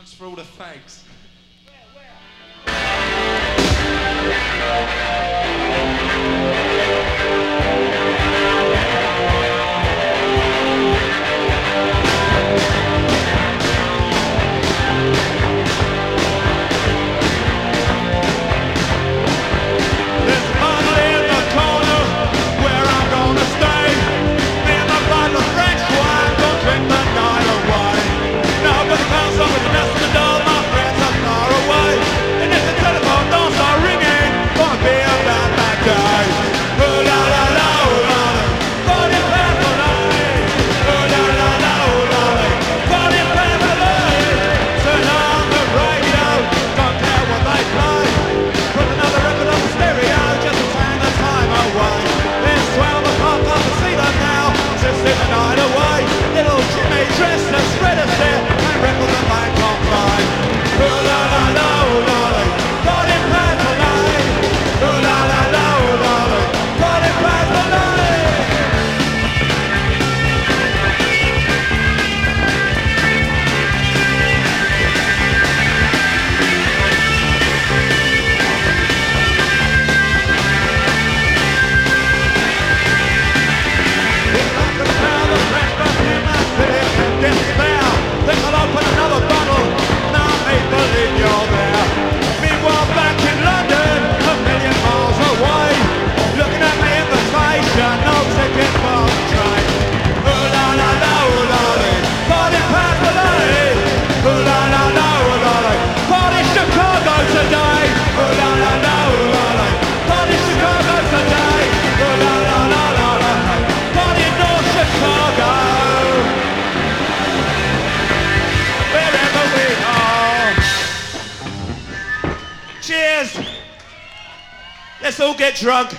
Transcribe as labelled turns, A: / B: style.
A: Thanks for all the thanks.
B: Cheers. Let's all get drunk.